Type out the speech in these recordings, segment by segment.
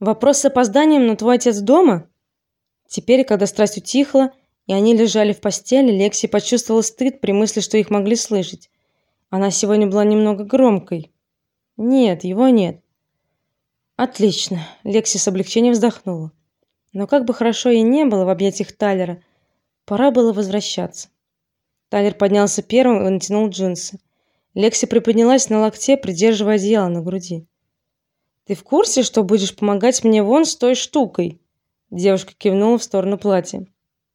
Вопрос с опозданием, но твой отец дома? Теперь, когда страсть утихла, и они лежали в постели, Лекси почувствовала стыд при мысли, что их могли слышать. Она сегодня была немного громкой. Нет, его нет. Отлично, Лекси с облегчением вздохнула. Но как бы хорошо ей не было в объятиях Тайлера, пора было возвращаться. Тайлер поднялся первым и натянул джинсы. Лекси приподнялась на локте, придерживая одеяло на груди. Ты в курсе, что будешь помогать мне вон с той штукой? Девушка кивнула в сторону платья.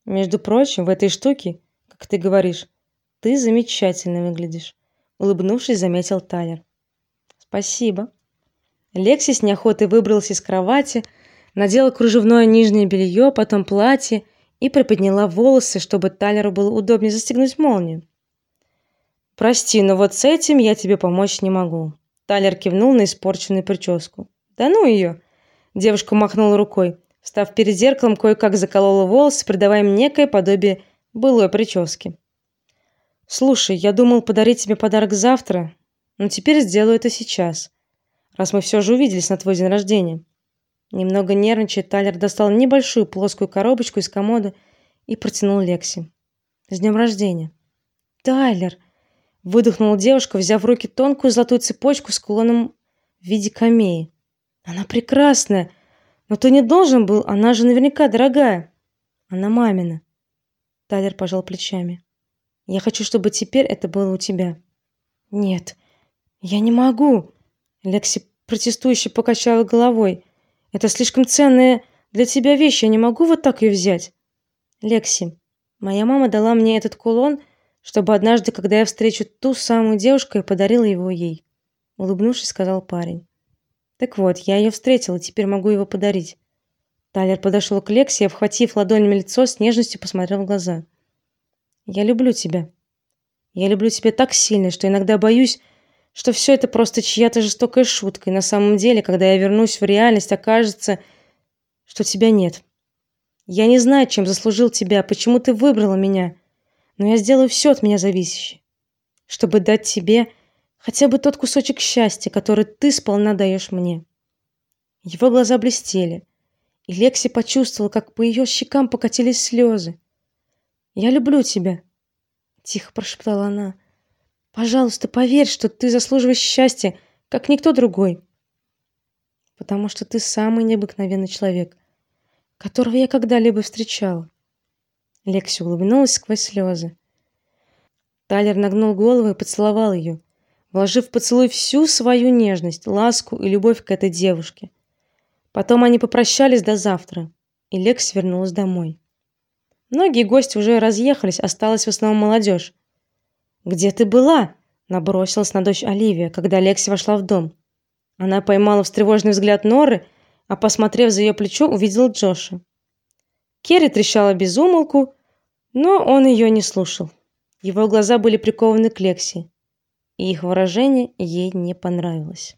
Между прочим, в этой штуке, как ты говоришь, ты замечательно выглядишь, улыбнувшись, заметил Тайлер. Спасибо. Лекси с неохотой выбралась из кровати, надела кружевное нижнее белье, потом платье и приподняла волосы, чтобы Тайлеру было удобнее застегнуть молнию. Прости, но вот с этим я тебе помочь не могу. Тайлер кивнул на испорченную прическу. Да ну ее!» Девушка махнула рукой. Встав перед зеркалом, кое-как заколола волосы, придавая им некое подобие былой прически. Слушай, я думал подарить тебе подарок завтра, но теперь сделаю это сейчас, раз мы все же увиделись на твой день рождения. Немного нервничая, Тайлер достал небольшую плоскую коробочку из комода и протянул Лекси. С днем рождения. Тайлер, выдохнула девушка, взяв в руки тонкую золотую цепочку с кулоном в виде камеи. Она прекрасная, но ты не должен был, она же наверняка дорогая. Она мамина. Тайлер пожал плечами. Я хочу, чтобы теперь это было у тебя. Нет. Я не могу. Лекси протестующе покачала головой. Это слишком ценная для тебя вещь, я не могу вот так ее взять. Лекси, моя мама дала мне этот кулон, чтобы однажды, когда я встречу ту самую девушку, я подарила его ей. Улыбнувшись, сказал парень. Так вот, я ее встретила, теперь могу его подарить. Тайлер подошел к Лекси и, обхватив ладонями лицо, с нежностью посмотрел в глаза. Я люблю тебя. Я люблю тебя так сильно, что иногда боюсь, что все это просто чья-то жестокая шутка, и на самом деле, когда я вернусь в реальность, окажется, что тебя нет. Я не знаю, чем заслужил тебя, почему ты выбрала меня, но я сделаю все от меня зависящее, чтобы дать тебе хотя бы тот кусочек счастья, который ты сполна даешь мне. Его глаза блестели, и Лекси почувствовала, как по ее щекам покатились слезы. Я люблю тебя, тихо прошептала она. Пожалуйста, поверь, что ты заслуживаешь счастья, как никто другой. Потому что ты самый необыкновенный человек, которого я когда-либо встречала. Лекси улыбнулась сквозь слезы. Тайлер нагнул голову и поцеловал ее, вложив в поцелуй всю свою нежность, ласку и любовь к этой девушке. Потом они попрощались до завтра, и Лекси вернулась домой. Многие гости уже разъехались, осталась в основном молодежь. Где ты была? набросилась на дочь Оливия, когда Лекси вошла в дом. Она поймала встревоженный взгляд Норы, а посмотрев за ее плечо, увидела Джоша. Керри трещала без умолку, но он ее не слушал. Его глаза были прикованы к Лекси, и их выражение ей не понравилось.